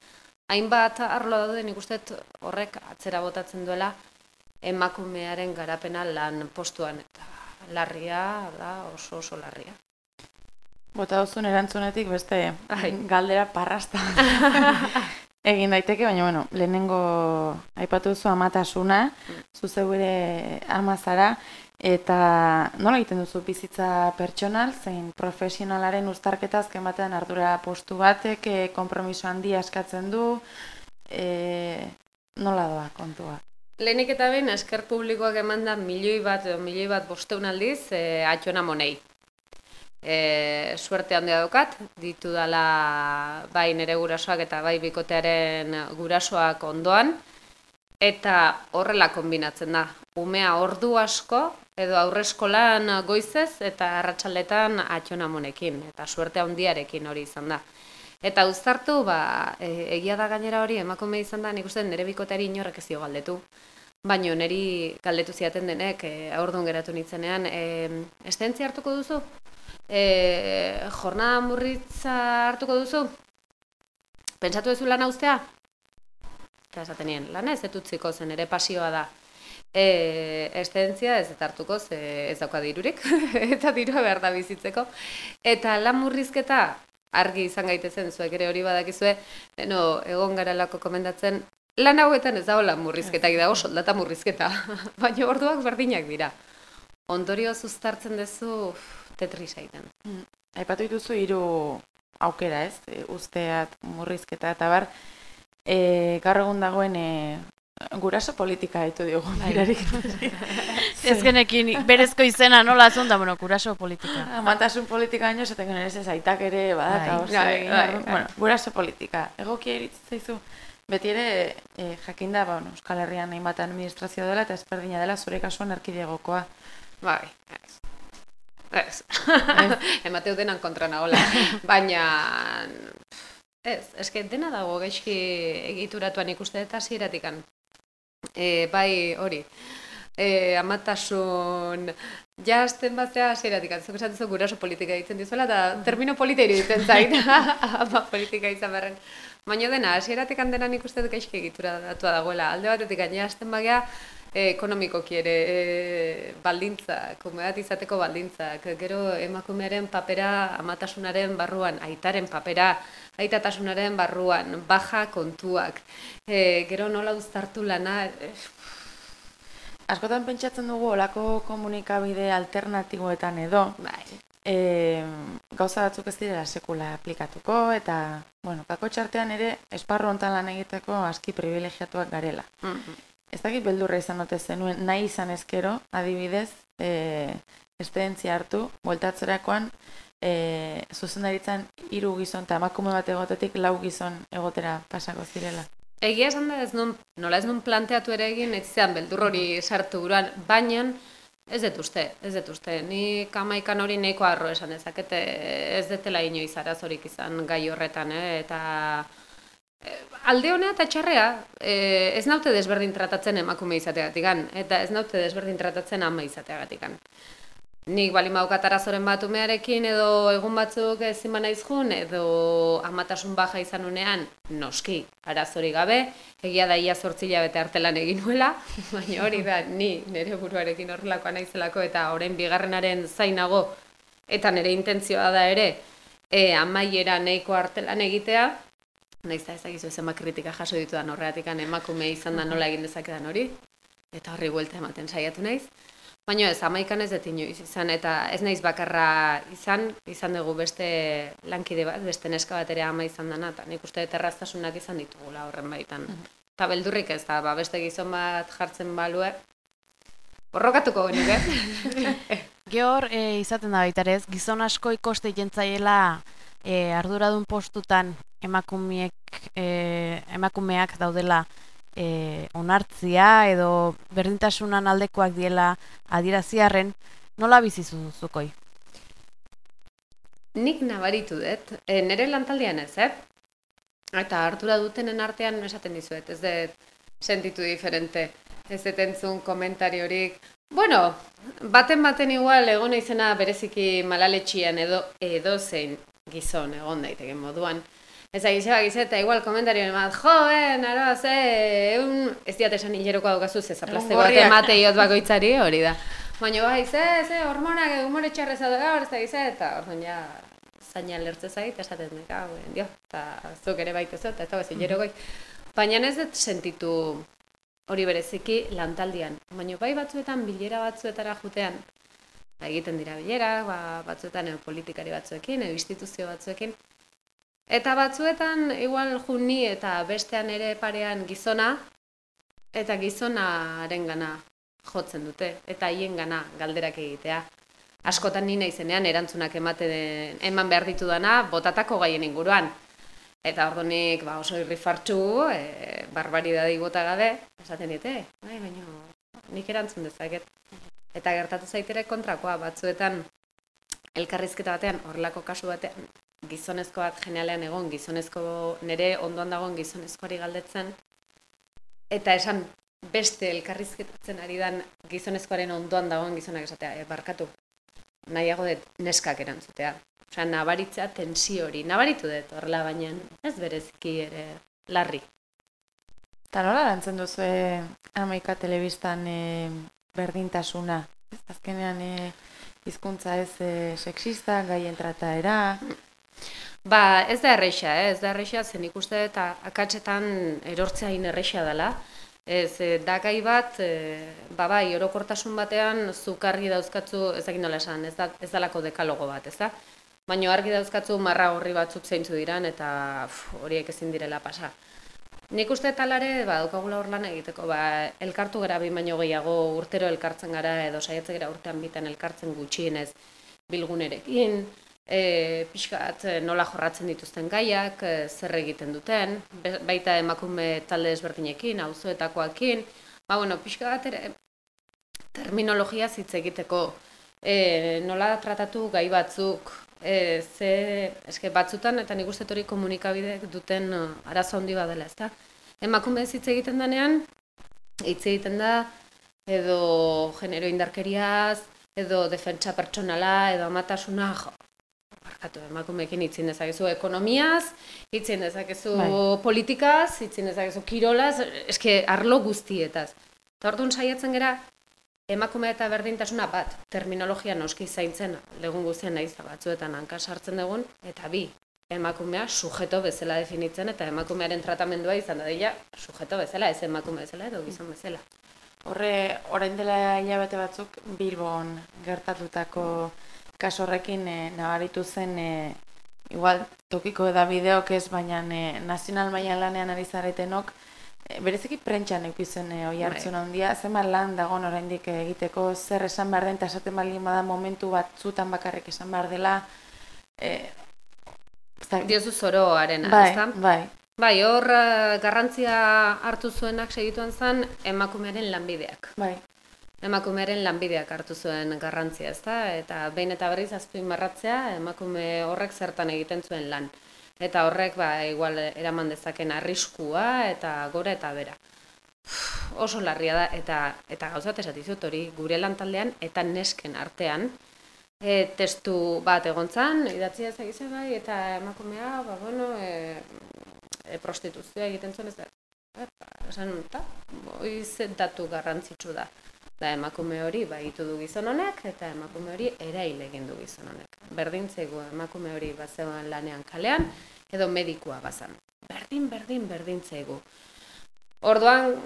Hainbat arlo daude nik uste horrek atzera botatzen duela emakumearen garapena lan postuan eta larria da oso oso larria. Bota duzun erantzunetik beste Ai. galdera parrasta egin daiteke, baina bueno, lehenengo aipatu duzu amatasuna, zu zeu ere ama zara, eta nola egiten duzu bizitza pertsonal, zein profesionalaren uztarketa azken batean ardura postu batek, e, konpromiso handia eskatzen du, e, nola doa kontua? Lehenik eta behin esker publikoak eman da milioi bat milioi bat bosteun aldiz e, atxona monei. E, suerte handia daukat, ditu dala bai nere gurasoak eta bai bikotearen gurasoak ondoan, eta horrela kombinatzen da. Umea ordu asko, edo aurreskolan goizez eta arratsaldetan atxona monekin, eta suerte handiarekin hori izan da. Eta uztartu, ba, e, egia da gainera hori emakume izan da, nik uste nire bikoteari inorrek ez dio galdetu. Baina niri galdetu ziaten denek, e, aurdun geratu nintzenean, e, estentzia hartuko duzu? E, jornada murritza hartuko duzu? Pentsatu duzu lan uztea? Eta esaten nien, lana ez utziko zen, ere pasioa da. E, estentzia ez hartuko, ze ez dauka dirurik, eta dirua behar da bizitzeko. Eta lan murrizketa, argi izan gaitezen zuek ere hori badakizue, no, egon garalako komendatzen, lan hauetan ez dago lan murrizketak, dago soldata murrizketa, baina orduak berdinak dira. Ondorio zuztartzen duzu tetrisa egiten. Aipatu dituzu hiru aukera, ez? E, usteat, murrizketa eta bar, e, gaur egun dagoen e, guraso politika ditu diogu mirarik. Ez genekin berezko izena nola zuen da, bueno, kuraso politika. Amatasun politika baino, esaten genuen ez aitak ere, badaka, Bai, oso bai, bai, bai. Bueno, guraso politika. Egokia iritzen zaizu, beti ere e, jakinda, ba, bueno, Euskal Herrian hainbat administrazio dela eta ezberdina dela zure kasuan erkidegokoa. Bai, ez. Ez. Emateu denan kontra nagola. Baina, ez, eske dena dago gaizki egituratuan ikuste eta hasieratik E, bai, hori. E, amatasun jazten batzea hasieratik zuk esaten zu guraso politika egiten dizuela eta termino polita iruditzen zait. Ama politika izan berren. Baina dena, hasieratik dena nik uste dut gaizki egitura datua dagoela. Alde batetik gaina hasten bagea, e, ekonomikoki ere e, baldintzak, umedat izateko baldintzak, gero emakumearen papera amatasunaren barruan, aitaren papera aitatasunaren barruan, baja kontuak, e, gero nola uztartu lana, e, Askotan pentsatzen dugu olako komunikabide alternatiboetan edo, bai, e, gauza batzuk ez direla sekula aplikatuko, eta, bueno, kako txartean ere, esparru hontan lan egiteko aski privilegiatuak garela. Mhm. Ez dakit beldurra izan ote zenuen, nahi izan ezkero, adibidez, e, espedentzia hartu, bueltatzerakoan, e, zuzendaritzan hiru gizon eta emakume bat egotetik lau gizon egotera pasako zirela. Egia esan da ez nun, nola ez nun planteatu ere egin, ez zean beldur hori sartu buruan, baina ez dut uste, ez dut uste. Ni kamaikan hori nahiko arro esan dezakete, ez detela inoiz arazorik izan gai horretan, eh? eta eh, alde honea eta txarrea, eh, ez naute desberdin tratatzen emakume izateagatikan, eta ez naute desberdin tratatzen ama izateagatikan. nik bali maukat arazoren bat umearekin edo egun batzuk ezin ba naiz jun edo amatasun baja izan unean noski arazori gabe, egia da ia zortzila bete artelan egin nuela, baina hori da ni nire buruarekin horrelakoa naizelako eta orain bigarrenaren zainago eta nire intentzioa da ere e, amaiera nahiko artelan egitea, naiz da ezagizu zenbat kritika jaso ditudan horregatik emakume izan da nola egin dezakedan hori, eta horri buelta ematen saiatu naiz. Baina ez, amaikan ez dut inoiz izan, eta ez naiz bakarra izan, izan dugu beste lankide bat, beste neska bat ere ama izan dana, eta nik uste dut erraztasunak izan ditugula horren baitan. Eta beldurrik ez da, ba, beste gizon bat jartzen balue, borrokatuko genuke. Gehor, e, izaten da baita ere ez, gizon asko ikoste jentzaiela e, arduradun postutan emakumeek, e, emakumeak daudela e, onartzia edo berdintasunan aldekoak diela adieraziarren, nola bizizu zukoi? Nik nabaritu dut, e, nire lantaldean ez, eh? Eta hartura dutenen artean esaten dizuet, ez dut sentitu diferente. Ez dut entzun komentariorik. Bueno, baten baten igual egon izena bereziki malaletxian edo edo gizon egon daiteken moduan. Ez da gizeba gizeta, igual komentarioen bat, jo, eh, naroa, ze, eun, ez diat esan hileroko daukazu, ze zaplazte bat gorriak. emate iot bakoitzari, hori da. Baina bai, ze, ze, hormonak edo humore txarrez edo gaur, ez gizeta, eta orduan ja, zaina lertze zait, esaten dut, ah, buen, dio, eta zuk ere baitezu, eta ez da bezin jerogoi. Baina ez dut sentitu hori bereziki lantaldian. Baina bai batzuetan bilera batzuetara jutean, egiten dira bilerak, ba, batzuetan politikari batzuekin, edo instituzio batzuekin, Eta batzuetan, igual juni eta bestean ere parean gizona, eta gizonaren gana jotzen dute, eta haien gana galderak egitea. Askotan ni naizenean erantzunak ematen eman behar ditudana botatako gaien inguruan. Eta ordunik ba, oso irrifartxu, e, barbaridadi bota gabe, esaten dite, bai, baina nik erantzun dezaket. Eta gertatu zaitere kontrakoa, batzuetan elkarrizketa batean, horrelako kasu batean, gizonezko bat generalean egon, gizonezko nire ondoan dagoen gizonezkoari galdetzen, eta esan beste elkarrizketatzen ari dan gizonezkoaren ondoan dagoen gizonak esatea, e, barkatu, nahiago dut neskak erantzutea. Osea, nabaritzea tensio hori, nabaritu dut horrela baina ez bereziki ere larri. Eta nola lantzen duzu e, amaika telebistan e, berdintasuna? Ez azkenean e, hizkuntza ez e, sexista, gaien trataera, Ba, ez da erresa, eh? ez da erresa, zen ikuste eta akatsetan erortzea hain erresa dela. Ez, e, da gai bat, e, ba bai, orokortasun batean zukargi dauzkatzu, ez dakit nola esan, ez, da, ez dalako dekalogo bat, ez da? Baina argi dauzkatzu marra horri batzuk zeintzu diran eta uf, horiek ezin direla pasa. Nik uste talare, ba, daukagula hor lan egiteko, ba, elkartu gara behin baino gehiago urtero elkartzen gara edo saiatze gara urtean bitan elkartzen gutxienez bilgunerekin, e, pixkat e, nola jorratzen dituzten gaiak, e, zer egiten duten, baita emakume talde ezberdinekin, auzoetakoekin, ba, bueno, pixkat ere terminologia hitz egiteko, e, nola tratatu gai batzuk, e, ze, eske batzutan, eta nik uste hori komunikabideek duten e, arazo handi badela, ezta? Emakume hitz egiten denean, hitz egiten da, edo genero indarkeriaz, edo defentsa pertsonala, edo amatasuna, jo, barkatu, emakumeekin hitzin dezakezu ekonomiaz, hitzin dezakezu Bai. politikaz, hitzin dezakezu kirolaz, eske arlo guztietaz. Eta orduan saiatzen gera, emakume eta berdintasuna bat, terminologia noski zaintzen, legun guztien naiz batzuetan hanka sartzen dugun, eta bi, emakumea sujeto bezala definitzen, eta emakumearen tratamendua izan da dira sujeto bezala, ez emakume bezala edo gizon bezala. Horre, orain dela hilabete batzuk Bilbon gertatutako kaso horrekin e, nabaritu zen e, igual tokiko da bideok ez, baina e, nazional mailan lanean ari zaretenok bereziki prentxan eukizen e, oi hartzun handia, zenbat lan dagon oraindik egiteko zer esan behar den, eta esaten baldin bada momentu batzutan bakarrik esan behar dela, e, ez da- Diozu zoroarena, bai, ezta? bai, Bai, hor eh, garrantzia hartu zuenak segituan zen emakumearen lanbideak. bai, Emakumearen lanbideak hartu zuen garrantzia, ezta? Eta behin eta berriz azpimarratzea emakume horrek zertan egiten zuen lan. Eta horrek ba igual eraman dezaken arriskua eta gora eta bera. Oso larria da eta eta gauzat esatizut hori gure lantaldean eta nesken artean e, testu bat egontzan, idatzia ez egize bai, eta emakumea, ba, bueno, e, e, prostituzioa egiten zuen ez da. Esan, oiz datu garrantzitsu da. Da emakume hori baitu du gizon honek eta emakume hori erail egin du gizon honek. Berdin zaigu emakume hori bazegoen lanean kalean edo medikua bazan. Berdin, berdin, berdin zaigu. Orduan,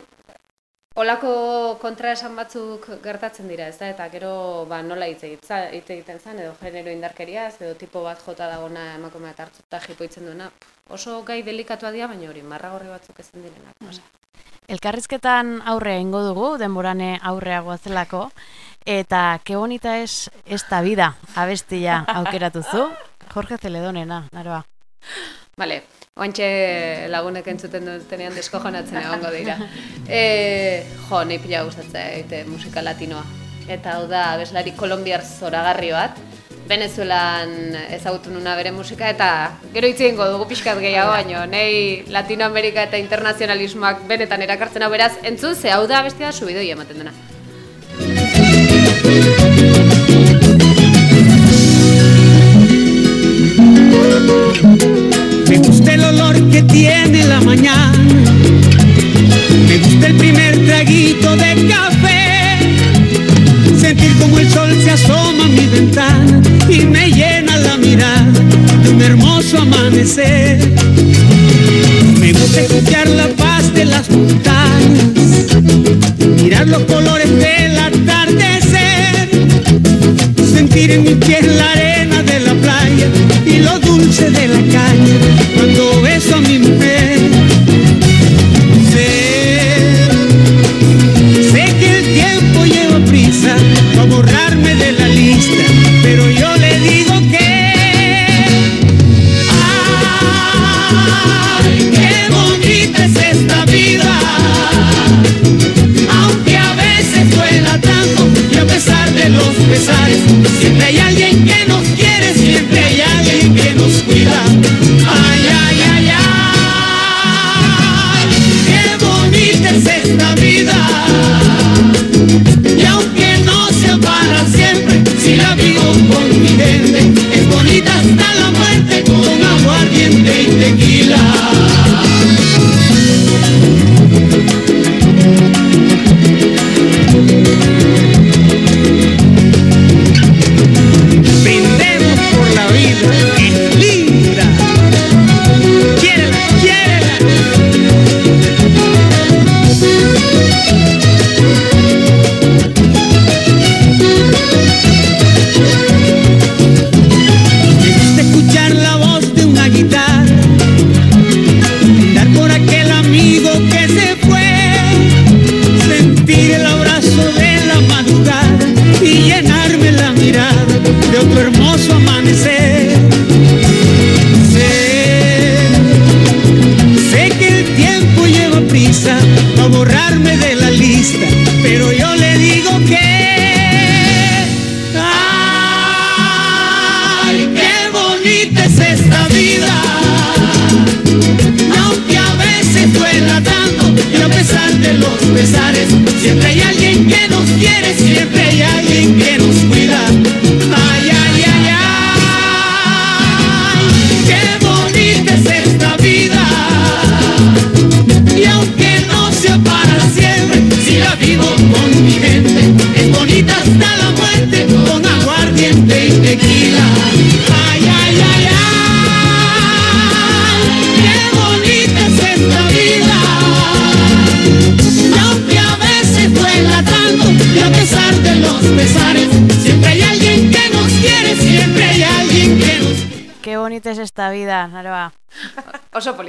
Olako kontraesan batzuk gertatzen dira, ez da? Eta gero ba, nola hitz egiten zen, edo genero indarkeriaz, edo tipo bat jota dagona emakumea eta hartzuta jipoitzen duena. Oso gai delikatua dira, baina hori marragorri batzuk ezin direnak. Osa. Elkarrizketan aurre ingo dugu, denborane aurreagoa zelako, eta ke bonita es esta vida abestia aukeratu zu, Jorge Celedonena, naroa. Vale, oantxe lagunek entzuten dutenean deskojonatzen egongo dira. E, jo, nahi pila gustatzea egite musika latinoa. Eta hau da, abeslari kolombiar zoragarri bat, Venezuelan ezagutu nuna bere musika eta gero hitz egingo dugu pixkat gehiago baino nei Latinoamerika eta internazionalismoak benetan erakartzen hau beraz entzun ze hau da bestia subidoi ematen dena. Me gusta el olor que tiene la mañana.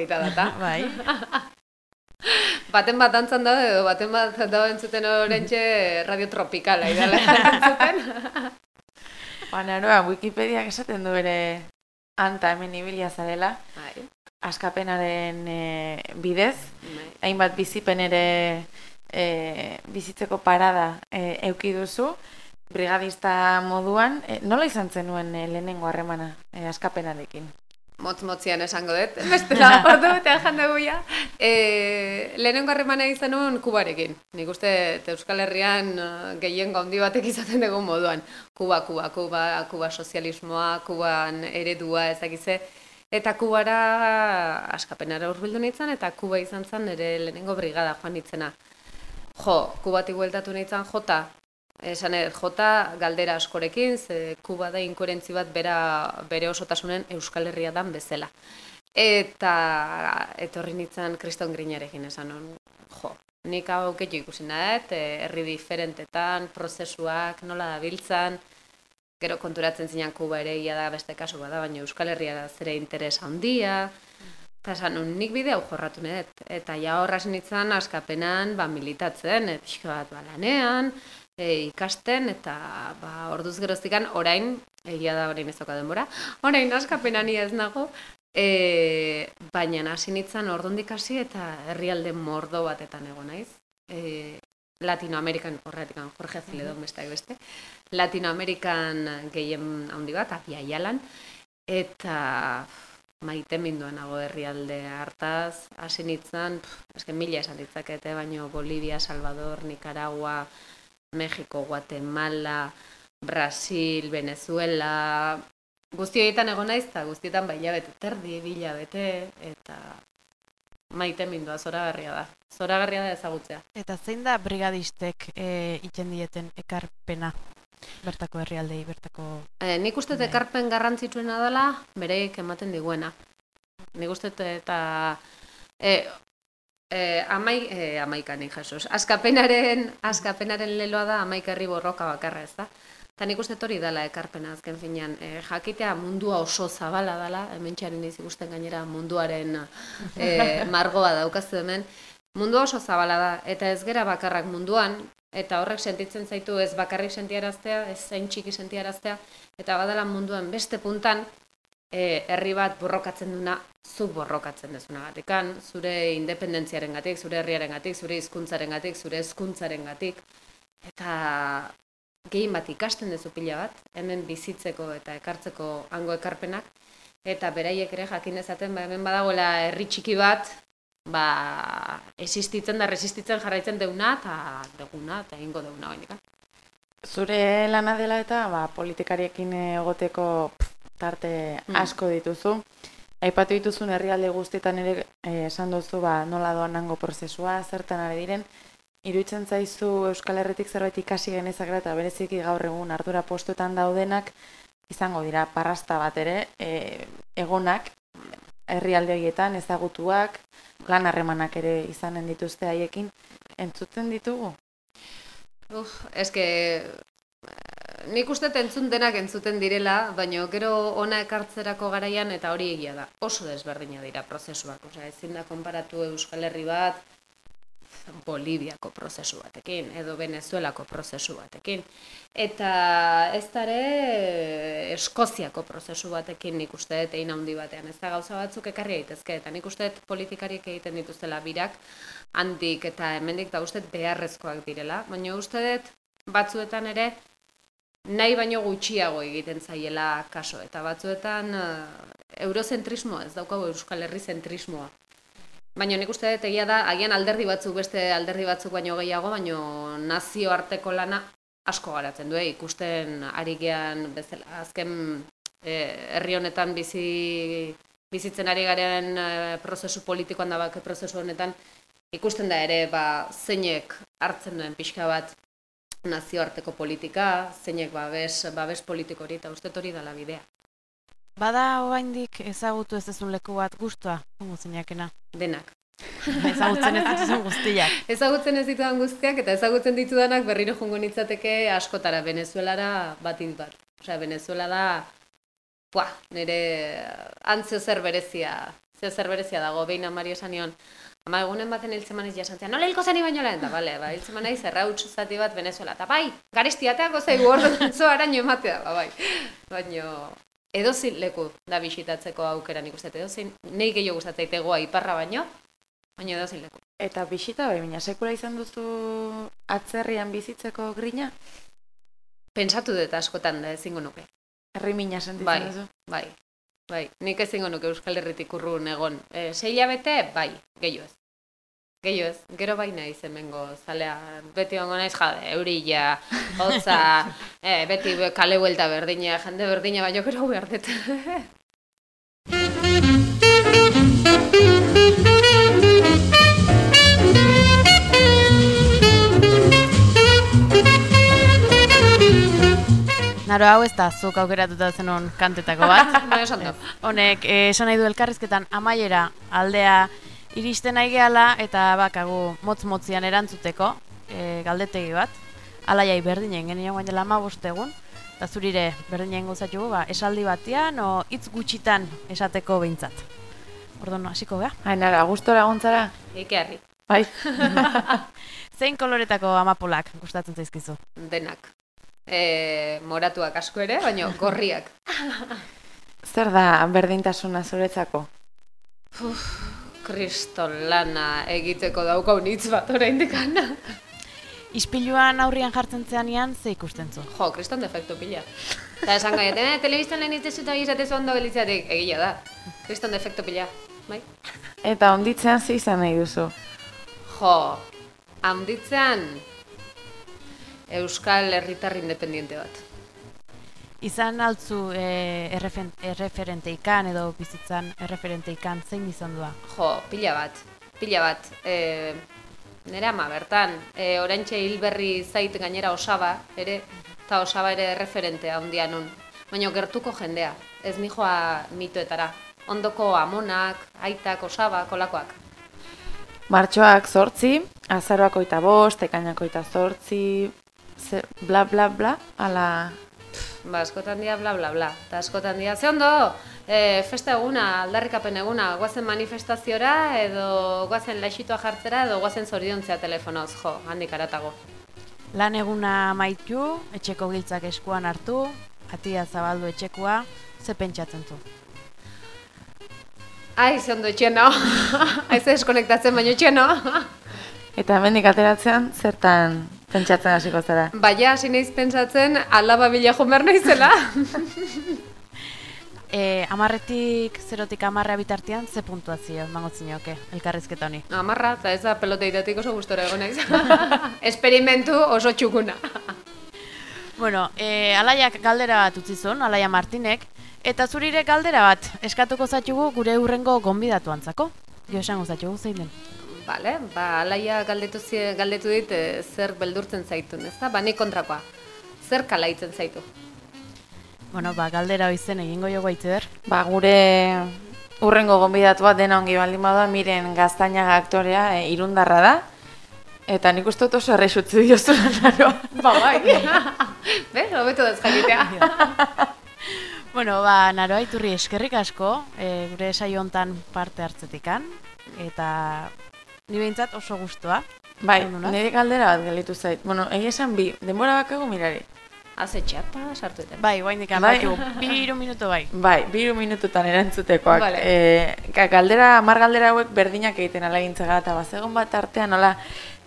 Polita data. Bai. Baten bat antzan da edo baten bat da entzuten orentxe radio tropikala idala entzuten. Ba, naroa, Wikipediak esaten du bere anta hemen ibilia zarela, Bai, askapenaren e, bidez, bai. hainbat bizipen ere e, bizitzeko parada e, euki duzu, brigadista moduan, e, nola izan zenuen e, lehenengo harremana e, askapenarekin? Motz-motzian esango dut, bestela ordu betean jan dugu ja. E, lehenengo harremana izan nuen Kubarekin. Nik uste Euskal Herrian eh, gehiengo handi batek izaten dugu moduan. Kuba, Kuba, Kuba, Kuba sozialismoa, Kuban eredua ezakize. Eta Kubara askapenara urbildu nintzen, eta Kuba izan zen ere lehenengo brigada joan nintzena. Jo, Kubatik bueltatu nintzen jota, Esan ez, jota galdera askorekin, ze Kuba da inkoherentzi bat bera, bere osotasunen Euskal Herria dan bezala. Eta etorri nintzen kriston grinarekin esan hon, jo, nik hau gehiago ikusi nahet, herri diferentetan, prozesuak, nola dabiltzan, gero konturatzen zinan Kuba ere ia da beste kasu bada, baina Euskal Herria zere interesa handia, Eta esan, nik bide hau jorratu. Eta ja horraz nintzen askapenan ba, militatzen, e, bat ba, lanean, e, ikasten, eta ba, orduz geroztikan orain, egia da orain ez denbora, orain askapenan ia ez nago, e, baina hasi nintzen ordondik hasi eta herrialde mordo batetan egon naiz. E, Latinoamerikan, horretik, Jorge Zeledon besteak beste, Latinoamerikan gehien handi bat, apia jalan, eta maite minduan nago herrialde hartaz, hasi nintzen, eske mila esan ditzakete, baino Bolivia, Salvador, Nicaragua, Mexiko, Guatemala, Brasil, Venezuela, guztioetan egon naiz, eta guztietan bai bete, terdi, bila bete, eta maite mindua, zoragarria da. Zoragarria da ezagutzea. Eta zein da brigadistek e, iten dieten ekarpena bertako herrialdei, bertako... E, nik uste Bai. ekarpen garrantzitsuena dela, bereik ematen diguena. Nik uste eta... E, e, amai, e, amaikanik, Jesus. Askapenaren, askapenaren leloa da amaik herri borroka bakarra, ez da? Eta nik uste hori dela ekarpena azken finean. E, jakitea mundua oso zabala dela, hemen txaren ikusten gainera munduaren e, margoa daukazu hemen. Mundua oso zabala da, eta ez gera bakarrak munduan, eta horrek sentitzen zaitu ez bakarrik sentiaraztea, ez zain txiki sentiaraztea, eta badala munduan beste puntan, e, herri bat borrokatzen duna, zuk borrokatzen dezuna gatikan, zure independentziaren gatik, zure herriaren gatik, zure hizkuntzaren gatik, zure hezkuntzaren gatik, eta gehien bat ikasten dezu pila bat, hemen bizitzeko eta ekartzeko hango ekarpenak, eta beraiek ere jakin dezaten, ba, hemen badagoela herri txiki bat, ba, existitzen da, resistitzen jarraitzen deuna, eta deguna, eta egingo deuna bainikan. Zure lana dela eta ba, politikariekin egoteko pff, tarte Mm. asko dituzu. Aipatu dituzun herrialde guztietan ere eh, esan duzu ba, nola doan nango prozesua, zertan ari diren. Iruditzen zaizu Euskal Herritik zerbait ikasi genezakera eta bereziki gaur egun ardura postuetan daudenak izango dira parrasta bat ere e, egonak herrialde horietan ezagutuak, lan harremanak ere izanen dituzte haiekin entzuten ditugu. Uf, eske nik uste entzun denak entzuten direla, baina gero ona ekartzerako garaian eta hori egia da. Oso desberdina dira prozesuak, osea, ezin da konparatu Euskal Herri bat Boliviako prozesu batekin, edo Venezuelako prozesu batekin. Eta ez da ere Eskoziako prozesu batekin nik uste dut egin handi batean. Ez da gauza batzuk ekarri daitezke, eta nik uste dut politikariek egiten dituztela birak, handik eta hemendik da uste beharrezkoak direla. Baina uste dut batzuetan ere nahi baino gutxiago egiten zaiela kaso. Eta batzuetan eh, eurozentrismoa, ez daukagu Euskal Herri zentrismoa. Baina nik uste dut egia da, agian alderdi batzuk beste alderdi batzuk baino gehiago, baino nazioarteko lana asko garatzen du, eh? ikusten ari gean bezala, azken eh, herri honetan bizi, bizitzen ari garen eh, prozesu politikoan da bake prozesu honetan, ikusten da ere ba, zeinek hartzen duen pixka bat nazioarteko politika, zeinek babes, babes politiko hori, eta uste hori dela bidea. Bada oraindik ezagutu ez dezun leku bat guztua, hongo zeinakena. Denak. Ezagutzen ez dituzun guztiak. Ezagutzen ez ditudan guztiak eta ezagutzen ditudanak berriro jongo nitzateke askotara Venezuelara batit bat. Osea, Venezuela da, pua, nire antzio zer berezia, zeo zer berezia dago, behin amari esan nion, ama egunen baten hiltzen maniz jasantzea, nola hilko zeni baino lehen, eta bale, ba, hiltzen manaiz errautz zati bat Venezuela, eta bai, garesti ateako zaigu orduan zo araño ematea, ba, bai. Baino, edozin leku da bisitatzeko aukera nik uste, dut, edozin, nahi gehiago gustatzea itegoa iparra baino, baino edozin leku. Eta bisita bai, baina sekula izan duzu atzerrian bizitzeko grina? Pentsatu dut askotan da ezingo nuke. Herri mina sentitzen Bai, duzu? bai. Bai, nik ezingo nuke Euskal Herritik urrun egon. E, sei bete, bai, gehiago ez. Gehiago ez, gero bai naiz hemengo zalea, beti ongo naiz jade, eurila, hotza, e, beti be- kale buelta berdina, jende berdina, baina gero behar dut. Naro hau ez da zuk aukeratuta zenun kantetako bat. esan du. Honek, eh, esan nahi du elkarrizketan amaiera aldea iristen nahi gehala eta bakagu motz-motzian erantzuteko eh, galdetegi bat. Alaiai berdinen genio guain dela egun, eta zurire berdinen gozatugu, ba, esaldi batian o hitz gutxitan esateko behintzat. Orduan, hasiko beha. Ainara, gustora egontzara? Ike harri, Bai. Zein koloretako amapolak gustatzen zaizkizu? denak. E, moratuak asko ere, baina gorriak. Zer da berdintasuna zuretzako? Kriston lana egiteko daukaun hitz bat oraindik ana. Ispiluan aurrian jartzen zeanean, ze ikusten zu? Jo, kriston defektu pila. Eta esan gaieten, eh, telebistan lehen itzezu eta izatezu ondo gelitzatik, egia da. Kriston defektu pila, bai? Eta onditzean ze izan nahi duzu? Jo, handitzean Euskal Herritar Independiente bat. Izan altzu e, errefen, erreferente ikan edo bizitzan erreferente ikan zein izan dua? Jo, pila bat, pila bat. E, nire ama bertan, e, oraintxe hilberri zait gainera osaba, ere, eta osaba ere referentea handia nun. Baina gertuko jendea, ez nijoa mitoetara. Ondoko amonak, aitak, osaba, kolakoak. Martxoak zortzi, azaroak oita bost, ekainak oita zortzi, ze, bla bla bla, ala... Ba, askotan dia bla bla bla. Eta askotan dia, ze ondo, e, festa eguna, aldarrikapen eguna, guazen manifestaziora, edo guazen laixitoa jartzera, edo guazen zoriontzea telefonoz, jo, handik aratago. Lan eguna maitu, etxeko giltzak eskuan hartu, atia zabaldu etxekoa, ze pentsatzen zu? Ai, ze ondo etxeno. Ez deskonektatzen baino etxeno. Eta hemendik ateratzean, zertan pentsatzen hasiko zara? Baina, hasi naiz pentsatzen, alaba bila joan behar naizela. E, amarretik, zerotik amarrea bitartean, ze puntuazio emango zinioke, elkarrizketa honi? Amarra, eta ez da peloteitatik oso gustora egon naiz. Esperimentu oso txukuna. Bueno, e, alaiak galdera bat utzi zuen, alaia Martinek, eta zurire galdera bat, eskatuko zatxugu gure urrengo gonbidatu antzako. Jo esango zatxugu zein den. Bale, ba, alaia galdetu, zie- galdetu dit e, zer beldurtzen zaitun, ez da? Ba, nik kontrakoa. Zer kalaitzen zaitu? Bueno, ba, galdera hoizen egingo jo gaitzer. Ba, gure urrengo gonbidatua dena ongi baldin bada, miren gaztainaga aktorea e, irundarra da. Eta nik uste dut oso errexutzi diozu naroa. Ba, bai. Be, hobeto da jakitea. Bueno, ba, naroa iturri eskerrik asko, e, gure saio hontan parte hartzetikan, eta ni behintzat oso gustoa. Bai, nire galdera bat gelitu zait. Bueno, egia esan bi, denbora bakago mirari. Haze txapa sartu eten. Bai, guain dikan, Bai. biru minutu bai. Bai, biru minututan erantzutekoak. Vale. E, ka- galdera, hamar galdera hauek berdinak egiten ala gintzega, eta bazegon bat artean nola,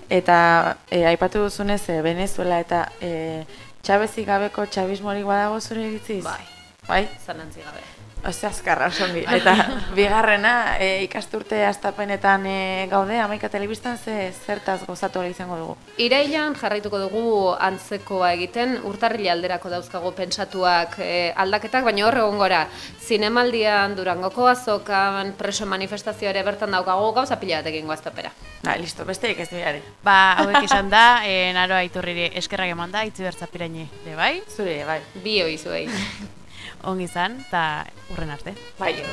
eta e, aipatu duzunez e, Venezuela eta e, txabezik gabeko txabismorik badago zure iritziz? Bai. Bai? Zanantzi gabe. Ose azkarra, osongi. Eta bigarrena, e, ikasturte astapenetan e, gaude, amaika telebistan ze zertaz gozatu ahal izango dugu. Irailan jarraituko dugu antzekoa egiten, urtarrila alderako dauzkago pentsatuak eh, aldaketak, baina hor egon gora, zinemaldian, durangoko azokan, preso manifestazioa ere bertan daukago gauza pila bat egingo aztopera. Ba, listo, besterik ez mirari. Ba, hauek izan da, e, naroa iturriri eskerrak eman da, itzi bertzapiraini, de bai, Zure, bai. Bi hoi zuei ongi izan, eta urren arte. Bai. Bai.